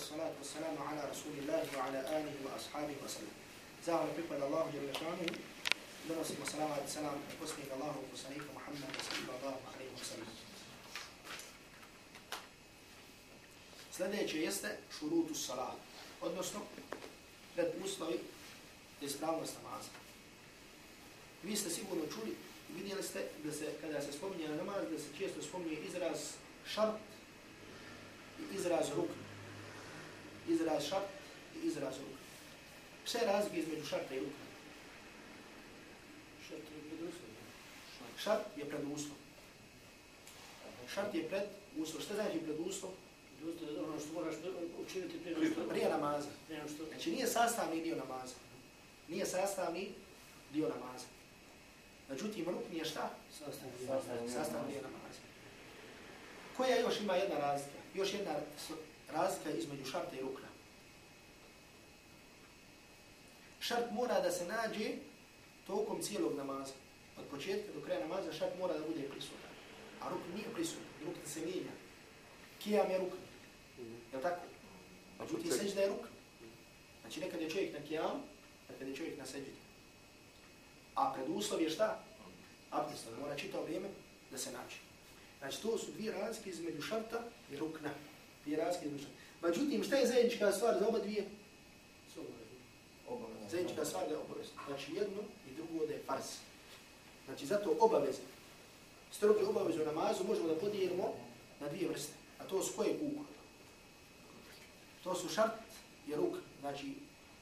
والصلاة والسلام على رسول الله وعلى آله وأصحابه وسلم زاهر بقبل الله جل شانه donosimo salavat i salam na posljednjeg Allahu poslanika Muhammeda sallallahu alaihi wa sallam. Sljedeće jeste šurutu salat, odnosno pred uslovi za ispravnost namaza. Vi ste sigurno čuli i vidjeli ste da se, kada se spominje na namaz, da se često spominje izraz šart i izraz rukn. Izraz šart i izraz rukn. Sve razlike između šarta i rukna. Šart je pred uslov. Šart je pred uslov. Šta znači pred uslov? Ono što moraš učiniti prije što... Prije namaza. Znači nije sastavni dio namaza. Nije sastavni dio namaza. Međutim, rukn je šta? Sastavni dio namaza. Koja još ima jedna razlika? Još jedna razlika između šarta i rukna. Šart mora da se nađe tokom cijelog namaza od početka do kraja namaza šart mora da bude prisutan. A ruk nije prisutan, ruk se mijenja. Kijam je ruk. Je li tako? Međutim, seđda je ruk. Znači nekad je čovjek na kijam, nekad je čovjek na seđdi. A pred uslov je šta? Abdest, mora čitao vrijeme da se naći. Znači to su dvije razlike između šarta i rukna. Između šarta. Međutim, šta je zajednička stvar za oba dvije? Zajednička stvar da je obavezno. Znači jedno i drugo da je farsa. Znači, zato obaveze, stroge obaveze u namazu možemo da podijelimo na dvije vrste. A to su koje kuku? To su šart i ruk. Znači,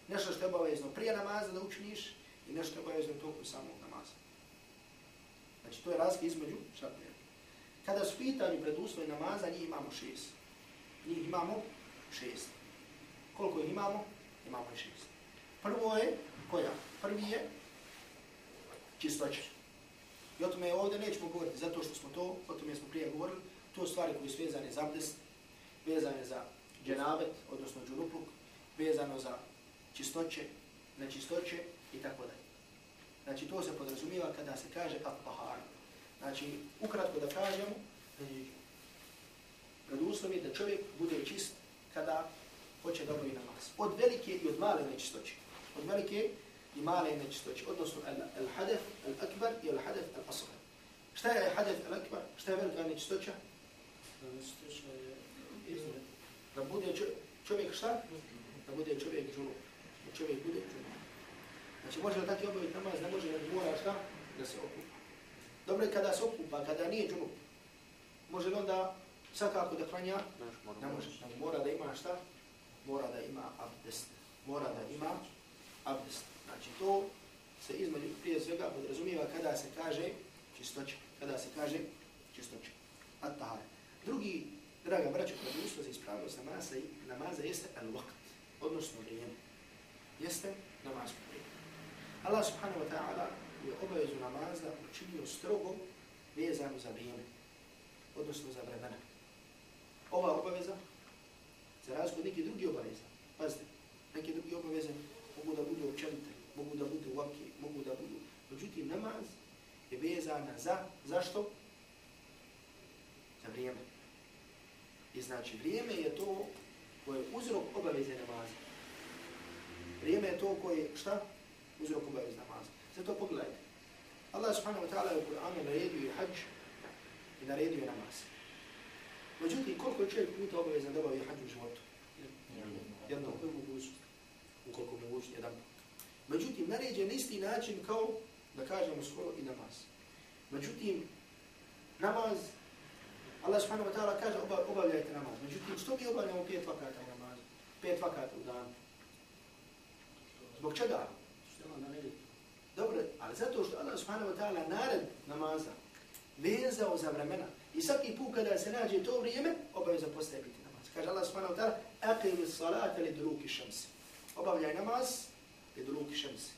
nešto što je obavezno prije namaza da učiniš i nešto je obavezno toku samog namaza. Znači, to je razlika između šart i ruk. Kada su pitanje pred uslovi namaza, njih imamo šest. Njih imamo šest. Koliko ih imamo? Imamo šest. Prvo je, koja? Prvi je čistoća. I o tome ovdje nećemo govoriti zato što smo to, o tome smo prije govorili, to stvari koje su vezane za abdest, vezane za dženabet, odnosno džurupluk, vezano za čistoće, nečistoće i tako dalje. Znači to se podrazumijeva kada se kaže at-tahar. Znači, ukratko da kažemo, pred uslovi da čovjek bude čist kada hoće da obavi namaz. Od velike i od male nečistoće. Od velike i male nečistoće, odnosno al-hadef al-akbar i al-hadef al-asgar. Šta je hadef al-akbar? Šta je velika nečistoća? Je. Da bude čovjek šta? Da bude čovjek džunu. Da čovjek bude džunu. Znači može li tako obaviti namaz, ne može li mora šta? Da se okupa. Dobro je kada se okupa, kada nije džunu. Može li onda svakako da klanja? Ne može. Mora da ima šta? Mora da ima abdest. Mora da ima abdest. Znači to se između prije svega podrazumijeva kada se kaže čistoća. Kada se kaže čistoća. At-tahara. Drugi, draga braća, kada uslo za ispravnost namaza, namaza jeste al-waqt, odnosno vrijeme. Jeste namaz po vrijeme. Allah subhanahu wa ta'ala je obavezu namaza učinio strogo vezano za vrijeme, odnosno za vremena. Ova obaveza, za razliku od neke drugi obaveza, pazite, neke drugi obaveze mogu da budu općenite, mogu da budu vaki, mogu da budu. Međutim, namaz je vezana za, zašto? Za vrijeme. I znači, vrijeme je to koje je uzrok obaveze namaza. Vrijeme je to koje je, šta? Uzrok obaveze namaza. Zato pogledajte. Allah subhanahu wa ta'ala je u Kur'anu naredio i hađ i naredio namaz. Međutim, koliko je čovjek puta obavezan da obavi hađ u životu? Jedno. Jedno. Ukoliko mogućnosti, jedan put. Međutim, naređen na isti način kao, da kažemo skoro, i namaz. Međutim, namaz, Allah subhanahu wa ta'ala kaže oba, obavljajte namaz. Međutim, što mi obavljamo pet vakata u namazu? Pet vakata u danu. Zbog čega? Dobro, ali zato što Allah subhanahu wa ta'ala nared namaza vezao za vremena. I svaki put kada se nađe to vrijeme, obaveza postaje biti namaz. Kaže Allah subhanahu wa ta'ala, aqimi salata li druki šamsi. Obavljaj namaz li druki šamsi.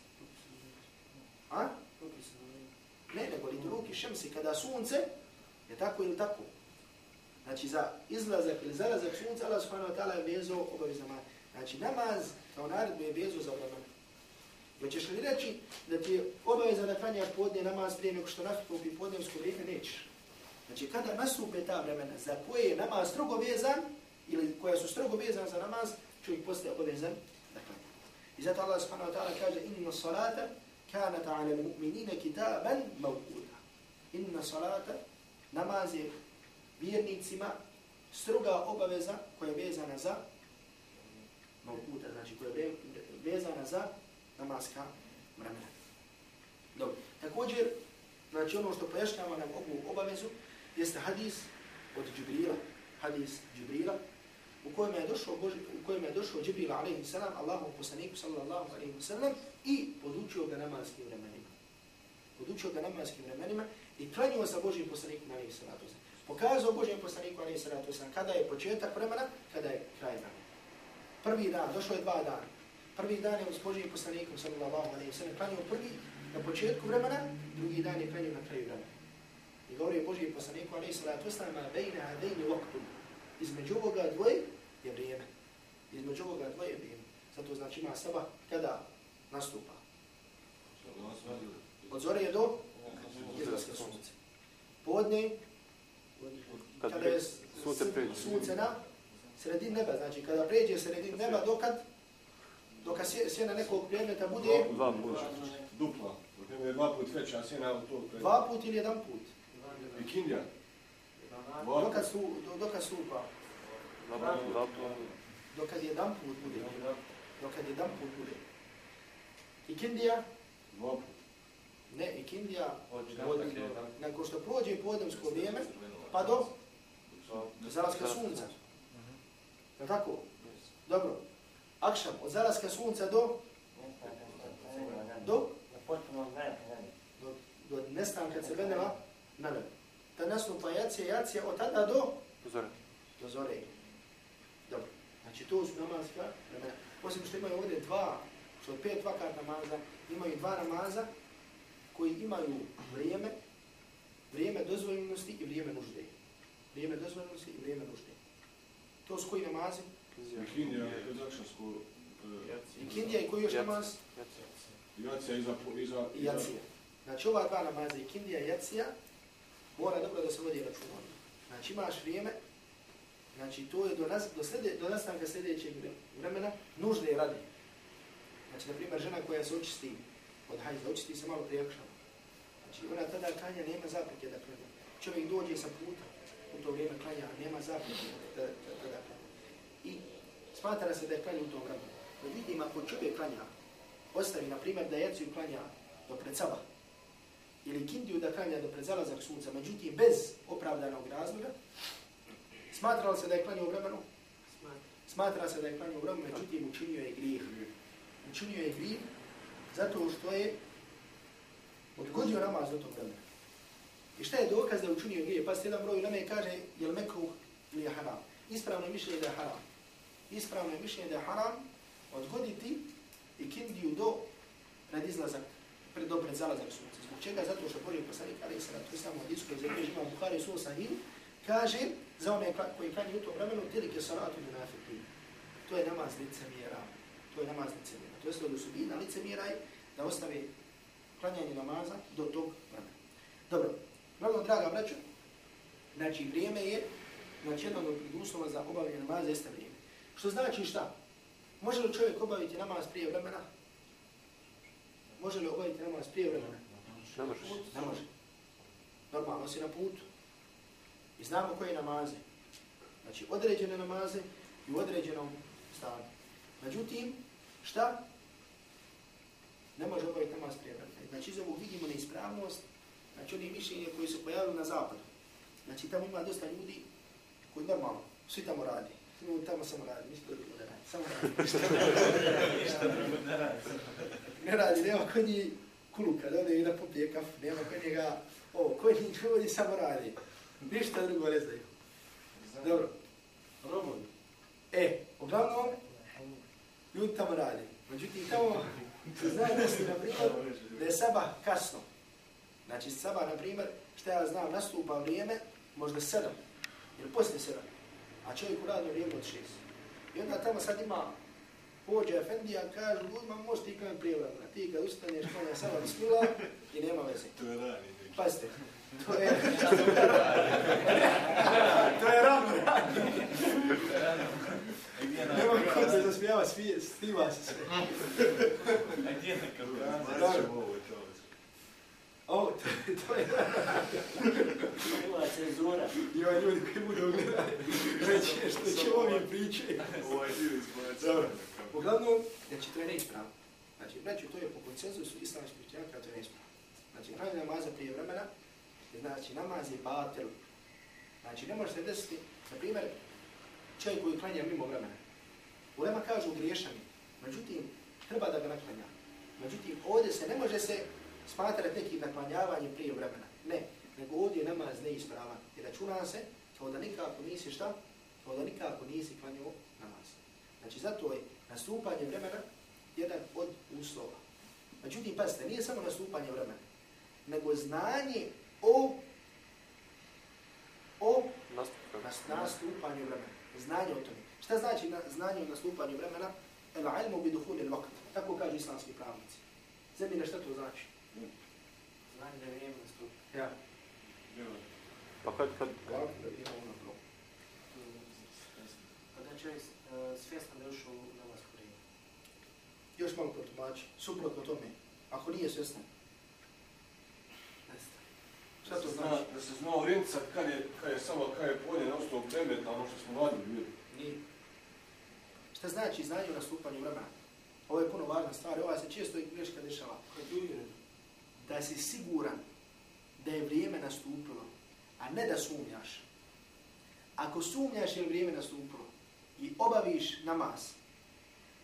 A? Ne, nego li druki šamsi, kada sunce je tako ili tako. Znači za izlazak ili zalazak sunca, Allah subhanahu wa ta'ala je vezao obaviz namaz. Znači namaz kao naredbu je vezao za vremena. Hoćeš li reći da ti je obaveza da klanjaš podne namaz prije nego što nastupi podnevsko vrijeme, nećeš. Znači kada nastupe ta vremena za koje je namaz strogo vezan ili koja su strogo vezane za namaz, čovjek postaje obavezan da klanja. I zato Allah subhanahu wa ta'ala kaže inna salata kanata ala mu'minina kitaban mawquta. Inna salata namaz je vjernicima stroga obaveza koja je vezana za mawquta, znači koja je vezana za namaska vremena. Dobro. Također, znači ono što pojašnjava nam ovu obavezu, jeste hadis od Džibrila, hadis Džibrila, u kojem je došao Boži, u kojem je došao Džibril alejhi selam Allahu poslaniku sallallahu alejhi ve sellem i podučio ga namaskim vremenima. Podučio ga namaskim vremenima i klanjao sa Božim poslanikom alejhi salatu. Pokazao Božim poslaniku alejhi salatu kada je početak vremena, kada je kraj vremena. Prvi dan, došlo je dva dana. Prvi dan je uz Božim poslanikom sallallahu alejhi ve sellem klanjao prvi na početku vremena, drugi dan je klanjao na kraju vremena. Govori Božji poslaniku alejhi salatu selam bejna hadaini waqtu između ovoga dvoje je vrijeme. Između ovoga dvoje je vrijeme. Zato znači ima saba kada nastupa. Od zore je do izlaska sunce. Podne, kada je sunce na sredin neba, znači kada pređe sredin neba, dokad, dokad sjena nekog predmeta bude... Dva puta. Dupla. Dva put veća sjena od tog predmeta. Dva put ili jedan put. Vikindija. Dokad, su, dokad stupa? Dokad jedan put bude. Dokad jedan put bude. Ikindija? Ne, ikindija od, nakon što prođe podemsko vrijeme, pa do, do zalaska sunca. Je tako? Dobro. Akšam, od zalaska sunca do? Do? Do, do nestanka crveneva na nebu da nastupa jacija, jacija od tada do? Do zore. Do zore. Dobro. Znači to su namazka vremena. Osim što imaju ovdje dva, što od pet vakat namaza, imaju dva namaza koji imaju vrijeme, vrijeme dozvoljenosti i vrijeme nužde. Vrijeme dozvoljenosti i vrijeme nužde. To su koji namazi? Ikindija, Kazakšansko... Ikindija i koji još namaz? Jacija iza... iza Jacija. Znači ova dva namaza, Ikindija i Jacija, mora dobro da se vodi računa. Znači imaš vrijeme, znači to je do, nas, do, slede, do nastanka sljedećeg vremena nužde je radi. Znači, na primjer, žena koja se očisti od hajza, očisti se malo prijakšava. Znači, ona tada klanja, nema zapreke da klanja. Čovjek dođe sa puta, u to vrijeme klanja, nema zapreke da, da, da, da klanja. I smatra se da je klanja u tom vremenu. Da vidim, ako čovjek klanja, ostavi, na primjer, da jeciju klanja do pred sabah, ili kindiju da klanja do predzalazak sunca, međutim bez opravdanog razloga, smatralo se da je klanio u vremenu? Smatra se da je klanio u vremenu, međutim učinio je grijeh. Učinio je grijeh zato što je odgodio namaz do tog vremena. I šta je dokaz da je učinio grijeh? Pa jedan broj nama kaže, je li mekruh ili je haram? Ispravno je mišljenje da je haram. Ispravno je mišljenje da je haram odgoditi i kindiju do pred izlazak, pred, dobre pred zalazak sunca čega? Zato što Boži poslanik, ali i samo islam, od iskoj zemlje, ima Bukhari su sahih, kaže za one koji klanju u tom vremenu, tilike salatu munafiki. To je namaz lice mjera. To je namaz lice mjera. To je sve od osobina lice mjera da ostave klanjanje namaza do tog vremena. Dobro, vrlo draga braću, znači vrijeme je, znači jedan od uslova za obavljanje namaza jeste vrijeme. Što znači šta? Može li čovjek obaviti namaz prije vremena? Može li obaviti namaz prije vremena? Ne može. Ne može. Normalno si na putu. I znamo koje namaze. Znači, određene namaze i u određenom stanju. Međutim, šta? Ne može obaviti namaz prije vremena. Znači, iz ovog vidimo neispravnost, znači, oni mišljenje koji se pojavili na zapadu. Znači, tamo ima dosta ljudi koji normalno, svi tamo radi. Svi tamo samo radi, ništa drugo ne radi. Samo radi. Ništa drugo ne radi. Ne radi, nema kod njih kuluka, da ode i da popije kafu, nema kod njega, o, kod njih ljudi samo radi. Ništa drugo ne znaju. Dobro. Robovi. E, uglavnom, ljudi tamo radi. Međutim, tamo se zna da se, na primjer, da je saba kasno. Znači, saba, na primjer, što ja znam, nastupa vrijeme, možda sedam, ili poslije sedam, a čovjek u radno vrijeme od šest. I onda tamo sad ima pođe Efendija, kažu, ljudima možeš ti klanjati prije vremena. Ti kad ustaneš, klanja sama bismila i nema veze. To je rani. Pazite, to je... to je rano rani. ja vas smije, snima se sve. A gdje neka Dobro. Ovo, to, to je... Ova cenzura. Ima ljudi koji budu gledati. Reći što će ovi priče. Ovaj dio izbaciti. Dobro. Uglavnom, znači to je neispravno. Znači, znači to je po koncenzusu islamskih učenjaka, to je neispravno. Znači, klanje namaza prije vremena, znači namaz je batel. Znači, ne može se desiti, na primjer, čovjek koji klanja mimo vremena. Ulema kažu griješani, međutim, treba da ga naklanja. Međutim, ovdje se ne može se smatrati nekim naklanjavanjem prije vremena. Ne, nego ovdje je namaz neispravan. I računa se kao da nikako nisi šta? Kao da nikako nisi klanjao namaz. Znači, zato je nastupanje vremena jedan od uslova. Međutim, pazite, nije samo nastupanje vremena, nego znanje o o nas, nastupanju vremena. Znanje o tome. Šta znači na, znanje o nastupanju vremena? El ilmu bi duhuli l-vakt. Tako kažu islamski pravnici. Zemljine šta to znači? Znanje da je vrijeme nastupa. Ja. Pa kad, kad, da ono. Kada čovjek uh, svjesno da je ušao u namaz vrijeme. Još malo protumači. Suprotno tome. Ako nije svjestan. Šta to Zna, znači? da se zna orijentisat kad je, kad je samo, kad je polje na ostalo predmet, ono što smo radili bili. Nije. Šta znači znanje o nastupanju vremena? Ovo je puno važna stvar. Ova se često i greška dešava. Kad je uvjeren. Da si siguran da je vrijeme nastupilo, a ne da sumnjaš. Ako sumnjaš je vrijeme nastupilo i obaviš namaz,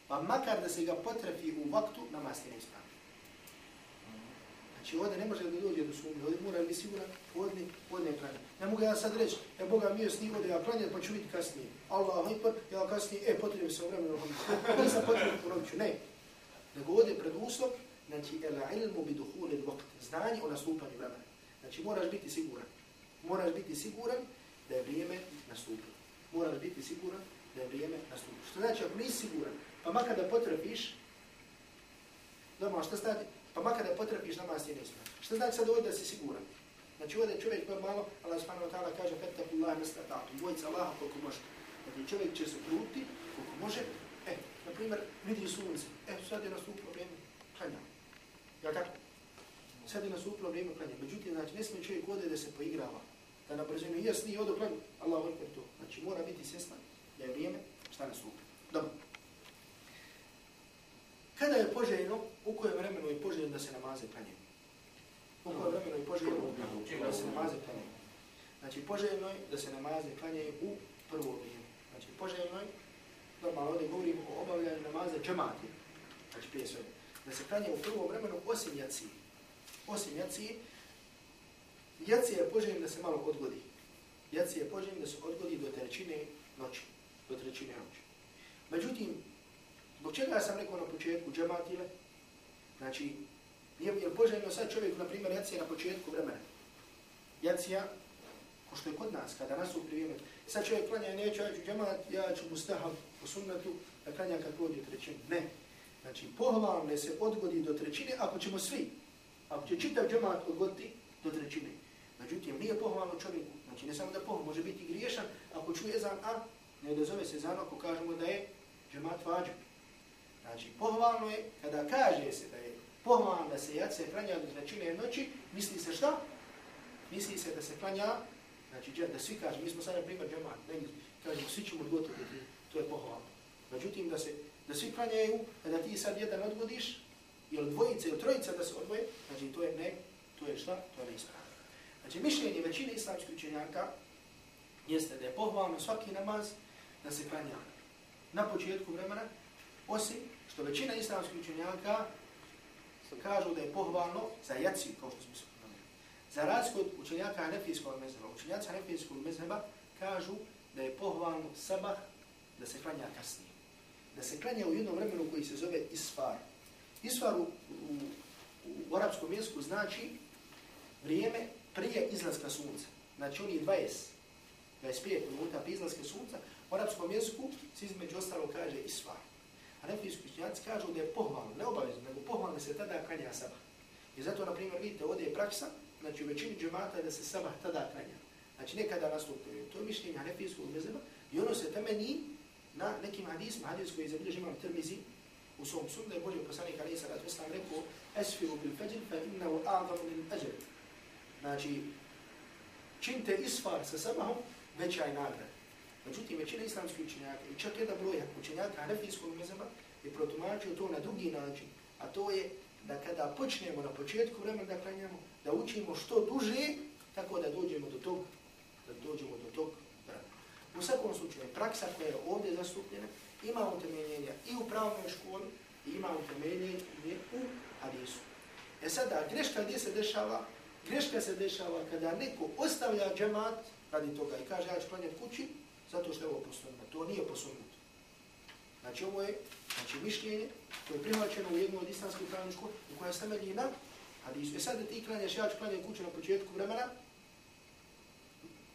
pa makar da se ga potrefi u vaktu, namaz ti ne ispravi. Znači ovdje ne može da dođe do sumnje, ovdje mora biti siguran, podne, podne je. Ne mogu ja sad reći, e Boga mi je sni, ovdje ja klanje, pa ću vidjeti kasnije. Allah, ipak, ja kasnije, e, potrebno se vremena vremenu, nisam potrebno ponovit ću, ne. Nego ovdje pred uslov, znači, el ilmu bi duhuli vakt, znanje o nastupanju vremena. Znači, moraš biti siguran. Moraš biti siguran da je vrijeme nastupilo. Moraš biti siguran da je vrijeme nastupno. Što znači, ako nisi siguran, pa makar da potrpiš, normalno, što znači, pa makar da potrpiš namaz je neispravan. Što znači sad ovdje da si siguran? Znači ovdje čovjek normalno, Allah subhanahu wa ta'ala kaže, fattakullah nastata'tu, bojca Allaha koliko može. Znači čovjek će se truti koliko može. E, na primjer, vidi sunce. E, sad je nastupno vrijeme klanja. Ja tako? Sad je nastupno vrijeme klanja. Međutim, znači, ne smije čovjek ovdje da se poigrava. Da na brzinu, jes, nije odo klanja, Allah odpred to. Znači, mora biti svjestan da je vrijeme šta nastupilo. Dobro. Kada je poželjno, u kojem vremenu je poželjno da se namaze klanjaju? U kojem vremenu je poželjno da se namaze klanjaju? Znači, poželjno je da se namaze klanjaju u prvo vrijeme. Znači, poželjno je, normalno ovdje govorimo o obavljanju namaza džemati, znači prije svega, da se klanje u prvo vremenu osim jacije. Osim jacije, jacije je poželjno da se malo odgodi. Jacije je poželjno da se odgodi do trećine noći. Do trećine noći. Međutim, Zbog čega sam rekao na početku džematile? Znači, je, je poželjno sad čovjeku, na primjer, jacija na početku vremena. Jacija, ko što je kod nas, kada nas u sad čovjek klanja, neću, ja ću džemat, ja ću mustahav po sunnetu, da klanja kad prođe trećine. Ne. Znači, pohvalne se odgodi do trećine, ako ćemo svi, ako će čitav džemat odgoditi do trećine. Međutim, nije pohvalno čovjeku, znači ne samo da pohvalno, može biti griješan, ako čuje za A, ne odazove se zan ono ako kažemo da je džemat vađib. Znači, pohvalno je, kada kaže se da je pohvalno da se jace klanja do trećine noći, misli se šta? Misli se da se klanja, znači da svi kažemo, mi smo sada primjer džemat, ne kažemo, svi ćemo odgotovati, to je pohvalno. Međutim, da se da svi klanjaju, kada ti sad jedan odgodiš, ili dvojice ili trojica da se odvoje, znači to je ne, to je šta? To je neispravno. Znači, mišljenje većine islamskih učenjaka jeste da je pohvalno svaki namaz da se klanja na početku vremena, osim što većina islamskih učenjaka kažu da je pohvalno za jaciju, kao što smo se pomenuli. Za razliku od učenjaka Hanefijskog mezheba, učenjaci Hanefijskog mezheba kažu da je pohvalno sabah da se klanja kasnije. Da se klanja u jednom vremenu koji se zove isfar. Isfar u, u, u arapskom jeziku znači vrijeme prije izlaska sunca. Znači on je 20, 25 minuta prije izlaska sunca. U arapskom jeziku se između ostalo kaže isfar. Hanefijski učenjaci kažu da je pohvalno, ne obavezno, nego pohvalno se tada klanja sabah. I zato, na primjer, vidite, ovdje je praksa, znači u većini džemata da se sabah tada klanja. Znači nekada nastupuje. To je mišljenje Hanefijskog mezeba i ono se temeni na nekim hadisima, hadis koji je zabilježen imam Tirmizi u svom sudu, da je Boži poslanik Ali Salat Veslam rekao Esfiru bil feđr, fa innahu a'zamu lil ajr. Znači, činte isfar sa sabahom, veća je nagrada. Međutim, većina islamskih učenjaka i čak jedan broj učenjaka Hanefijskog mezeba je protumačio to na drugi način, a to je da kada počnemo na početku vremena da klanjamo, da učimo što duže, tako da dođemo do tog, da dođemo do tog vremena. U svakom slučaju, praksa koja je ovdje zastupljena ima utemeljenja i u pravnoj školi i ima utemeljenje u hadisu. E sada, greška gdje se dešava? Greška se dešava kada neko ostavlja džemat radi toga i kaže ja ću klanjati kući zato što je ovo posunno. To nije posunuto. Znači ovo je znači, mišljenje koje je prihvaćeno u jednu od islamskih pravnih škola u koja se temelji na hadisu. E sad da ti klanjaš, ja ću klanjati kuću na početku vremena,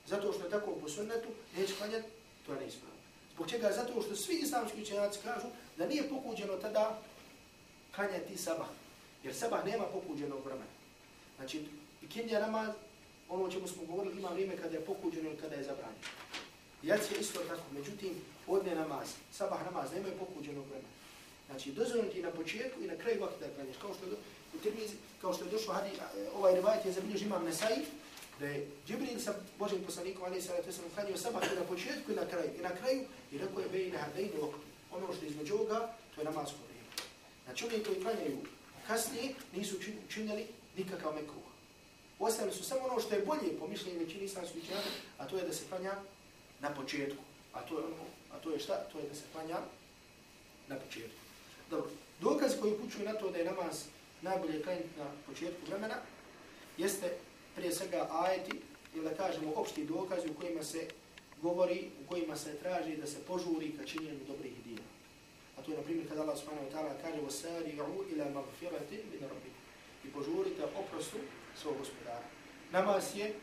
zato što je tako po sunnetu, neće klanjati, to je neispravno. Zbog čega? Zato što svi islamski učenjaci kažu da nije pokuđeno tada klanjati sabah. Jer sabah nema pokuđenog vremena. Znači, ikindija namaz, ono o čemu smo govorili, ima vrijeme kada je pokuđeno ili kada je zabranjeno. Jac je isto tako, međutim, podne namaz, sabah namaz, nemaju pokuđenog vremena. Znači, dozvoljeno ti na početku i na kraju vakta da klanjaš. Kao što u Tirmizi, kao što je došlo, hadi, e, ovaj rivajt je zabilježi imam Nesai, da je Džibril sa Božim poslanikom, ali sada to sam klanio sabah i na početku i na kraju. I na kraju, i rekao je bej na hardej ono što je između ovoga, to je namaz koji je. Znači, oni koji klanjaju kasnije, nisu činili nikakav mekruh. Ostavili su samo ono što je bolje po mišljenju većini islamskih učenjaka, a to je da se klanja na početku. A to je ono, a to je šta? To je da se klanja na početku. Dobro, dokaz koji upućuje na to da je namaz najbolje klanjati na početku vremena, jeste prije svega ajeti, ili da kažemo opšti dokazi u kojima se govori, u kojima se traži da se požuri ka činjenju dobrih dina. A to je, na primjer, kada Allah subhanahu wa ta'ala kaže وَسَارِعُوا إِلَى مَغْفِرَةٍ مِنَ رَبِّكُمْ I požurite oprostu svog gospodara. Namaz je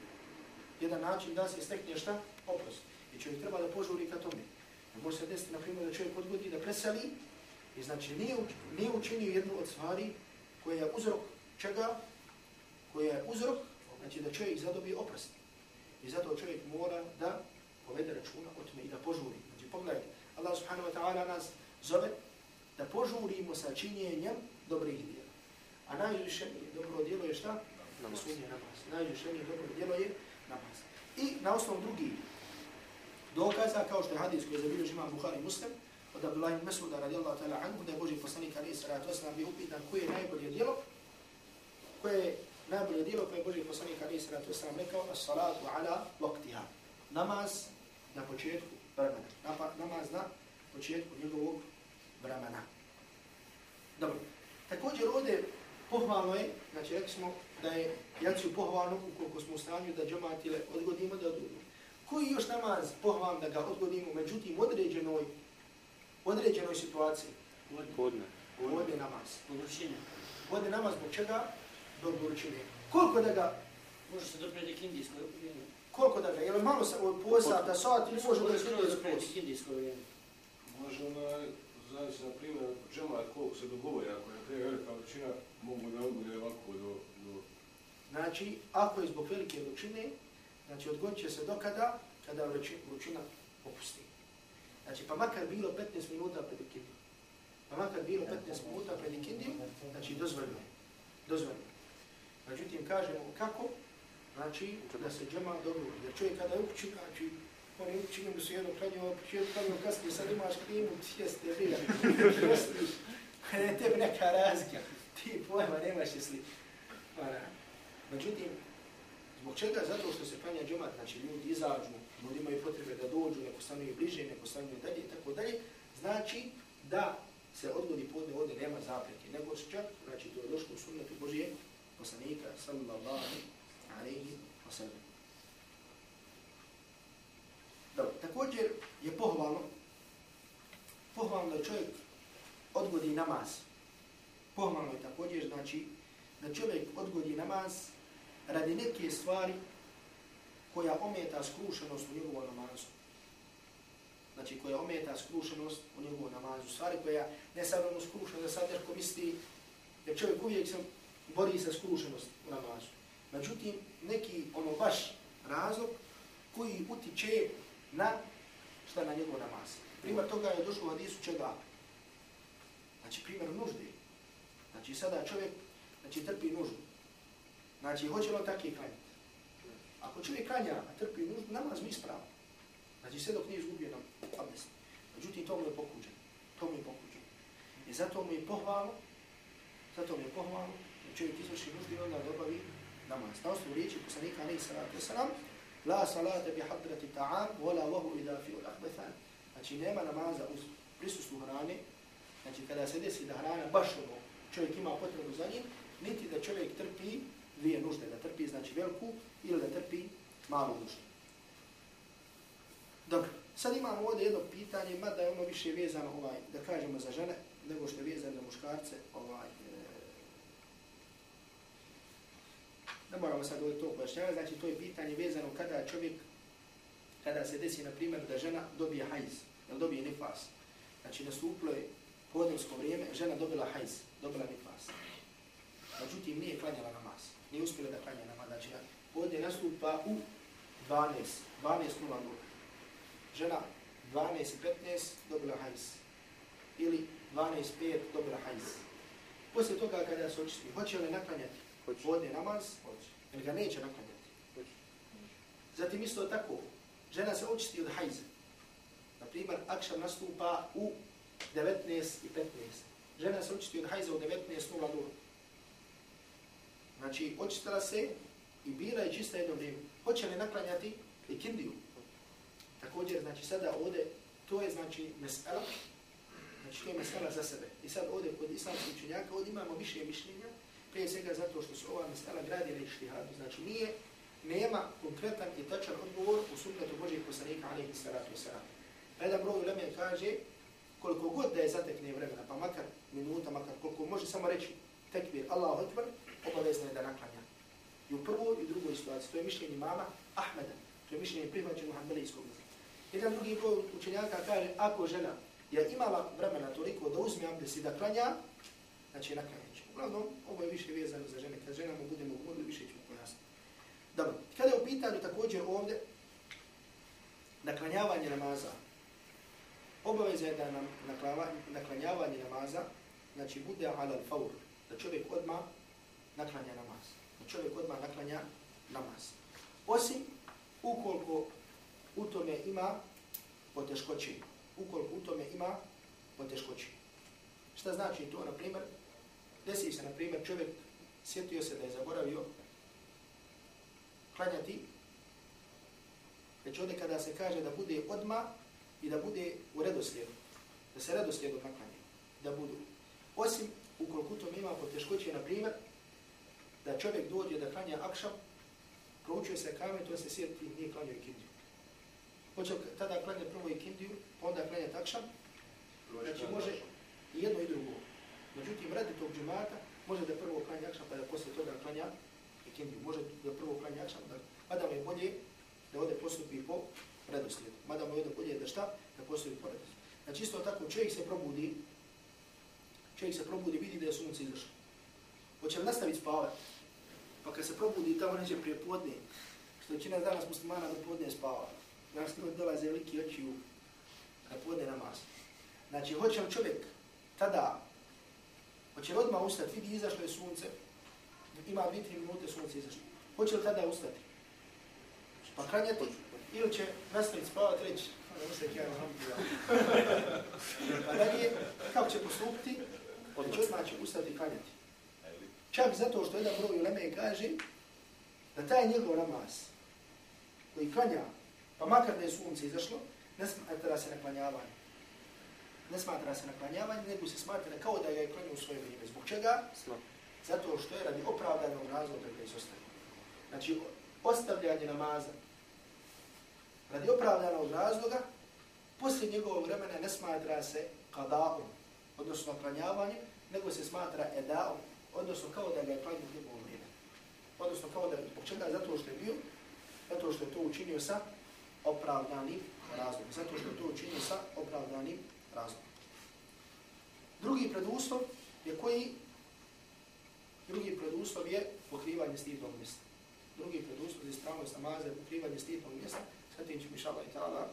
jedan način da se stekne šta? Oprost. I čovjek treba da požuri ka tome. Ne može se desiti, na primjer, da čovjek odgodi da preseli i znači nije, nije učinio jednu od stvari koja je uzrok čega? Koja je uzrok, znači da čovjek zadobije oprost. I zato čovjek mora da povede računa o tome i da požuri. Znači pogledajte, Allah subhanahu wa ta'ala nas zove da požurimo sa činjenjem dobrih djela. A najvišenije dobro djelo je šta? Namaz. namaz. Najvišenije dobro djelo je namaz. I na osnovu drugih dokaza, kao što je hadis koji je zabilježio imam Buhari Muslim, od Abdullah ibn Mas'uda radijallahu ta'ala anhu, da je Boži poslanik Ali salatu Oslam bio upitan koje je najbolje djelo, koje je najbolje djelo koje je Boži poslanik Ali salatu Oslam rekao, as-salatu ala waqtiha Namaz na početku vremena. Namaz na početku njegovog vremena. Dobro. Također ovdje pohvalno je, znači rekli smo da je jaciju pohvalno ukoliko smo u stanju da džamatile odgodimo da odgodimo. Koji još namaz pohvalam da ga odgodimo, međutim, određenoj, određenoj situaciji? Podne. Podne namaz. Područine. Podne namaz zbog čega? Do poručine. Koliko da ga... Može se doprijeti kindijsko vrijeme. Koliko da ga? Je li malo se od posa, da sat ili može da je skoro doprijeti kindijsko vrijeme? Može ona, znači, na primjer, džemat koliko se dogovori, ako je treba velika vrućina, mogu da odgode ovako do, do... Znači, ako je zbog velike vrućine, Znači, odgodit će se do kada? Vrućina opusti. Znači, pa makar bilo 15 minuta pred ikindijom. Pa makar bilo 15 minuta pred ikindijom, znači, dozvoljno. Dozvoljno. Međutim, kažemo kako? Znači, da se džema dobro. Jer čovjek kada je ukući, znači, oni ukući mu su jedno klanjivo, počeo klanjivo kasnije, sad imaš klimu, ti jeste bila. Kada je tebi neka razlika, ti pojma nemaš jesli. Međutim, Zbog čega? Zato što se klanja džemat, znači ljudi izađu, ljudi imaju potrebe da dođu, neko stanuju bliže, neko stanuju dalje i tako dalje. Znači da se odgodi podne ovdje nema zapreke, nego se čak, znači to je došlo u sunnetu Božije poslanika, sallallahu alaihi wa sallam. Dobro, također je pohvalno, pohvalno da čovjek odgodi namaz. Pohvalno je također, znači, da čovjek odgodi namaz radi neke stvari koja ometa skrušenost u njegovom namazu. Znači, koja ometa skrušenost u njegovom namazu. Stvari koja ne sad ono skrušeno, da sad neko misli, jer čovjek uvijek se bori sa skrušenost u namazu. Međutim, neki ono baš razlog koji utiče na šta na njegov namaz. Primjer toga je došlo u hadisu čega? Znači, primjer nužde. Znači, sada čovjek znači, trpi nuždu. Znači, hoće li on tako i klanjati? Ako čovjek klanja, a trpi nuždu, namaz mi ispravo. Znači, sve dok nije izgubio nam abdest. Međutim, to mu je pokuđeno. To mu je pokuđeno. I zato mu je pohvalo, zato mu je pohvalo, da čovjek izvrši nuždu i onda dobavi namaz. Na osnovu riječi poslanika alaih salatu wasalam, La salata bi hadrati ta'am, wala wahu ila fi al-ahbathan. Znači, nema namaza u prisustu hrane, znači kada se desi da hrana baš ono, čovjek ima potrebu za njim, niti da čovjek trpi dvije nužde, da trpi znači veliku ili da trpi malu nuždu. Dobro, sad imamo ovdje jedno pitanje, mada je ono više vezano, ovaj, da kažemo za žene, nego što je vezano za muškarce, ovaj, e, Ne moramo sad ovdje to pojašnjavati, znači to je pitanje vezano kada čovjek, kada se desi, na primjer, da žena dobije hajz, ili dobije nifas. Znači nastuplo je podnevsko vrijeme, žena dobila hajz, dobila nifas. Međutim, nije klanjala namaz, nije uspjela da klanja namaz. Znači, podne nastupa u 12, 12.00. Žena 12.15 dobila hajz. Ili 12.5 dobila hajz. Poslije toga kada se očisti, hoće li naklanjati podne namaz? Jer ga neće naklanjati. Zatim isto tako, žena se očisti od hajze. Naprimjer, akšam nastupa u 19 i 15. Žena se očisti od hajze u 19.00. Znači, očistila se i bila je čista jedno vrijeme. Hoće li naklanjati i kindiju? Također, znači, sada ovdje, to je, znači, mesela, znači, to je mesela za sebe. I sad ovdje, kod islamskih učenjaka, ovdje imamo više mišljenja, prije svega zato što su ova mesela gradi na ištihadu. Znači nije, nema konkretan i tačan odgovor u sunnetu Božih poslanika alaihi salatu wasalam. Jedan broj uleme kaže koliko god da je zatekne vremena, pa makar minuta, makar koliko može samo reći tekbir, Allahu Akbar, obavezna je da naklanja. I u prvoj i drugoj situaciji, to je mišljenje mama Ahmeda, to je mišljenje prihvaćenog hanbelijskog jezika. Jedan drugi broj učenjaka kaže, ako žena je imala vremena toliko da uzme abdest i da klanja, znači naklanja. Uglavnom, ovo je više vezano za žene. Kad ženama budemo govorili, više ćemo pojasniti. Dobro, kada je u pitanju također ovdje naklanjavanje namaza, obaveza je da nam naklanjavanje namaza, znači bude halal faur, da čovjek odma naklanja namaz. Da čovjek odmah naklanja namaz. Osim ukoliko u tome ima poteškoći. Ukoliko u tome ima poteškoći. Šta znači to, na primjer, desi se, na primjer, čovjek sjetio se da je zaboravio klanjati, već ovdje kada se kaže da bude odma i da bude u redoslijedu, da se redoslijedu naklanje, da budu. Osim, ukoliko tome ima poteškoće, na primjer, da čovjek dođe da klanja akšam, proučuje se kame, to se sjeti nije klanio i kindiju. Hoće tada klanja prvo i kindiju, pa onda klanja akšam, znači može i jedno i drugo. Međutim, radi tog džemata, može da prvo klanja akšam, pa da poslije toga klanja ikindiju. Može da prvo klanja akšam, da, mada mu je bolje da ode postupi po redoslijedu. Mada mu je bolje da šta? Da postupi po redoslijedu. Znači, isto tako, čovjek se probudi, čovjek se probudi, vidi da je sunce izašlo. Hoće li nastaviti spavati? Pa kad se probudi, tamo neće prije podne, što većina danas muslimana da podne spava. Danas ne dolaze veliki oči u da podne namaz. Znači, hoće li čovjek tada Hoće li odmah ustati, vidi izašlo je sunce, ima dvije, tri minute sunce izašlo. Hoće li tada ustati? Pa kranjati ili će nastaviti spavati reći, ne ustati ja, A dalje, kako će postupiti? Hoće odmah će ustati i kranjati. Čak zato što jedan broj uleme kaže da taj njegov namaz koji klanja, pa makar da je sunce izašlo, ne smatra se na klanjavanje ne smatra se naklanjavanje, nego se smatra kao da ga je klanio u svoje vrijeme. Zbog čega? Zato što je radi opravdanog razloga koji se ostaje. Znači, ostavljanje namaza radi opravdanog razloga, poslije njegovog vremena ne smatra se kadaom, odnosno naklanjavanje, nego se smatra edaom, odnosno kao da ga je klanio u njegovom vrijeme. Odnosno kao da zbog čega? Zato što je bio, zato što je to učinio sa opravdanim razlogom. Zato što je to učinio sa opravdanim razlogom. Drugi preduslov je koji? Drugi preduslov je pokrivanje stidnog mjesta. Drugi preduslov je ispravnost namaza je pokrivanje stidnog mjesta. Sad ti ćemo išala i tala.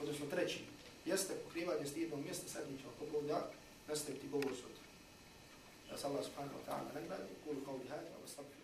Odnosno treći. jeste pokrivanje stidnog mjesta, sad ćemo ako Bog da nastaviti govor sutra. نسأل الله سبحانه وتعالى. أن يقول قولي هذا وأستغفر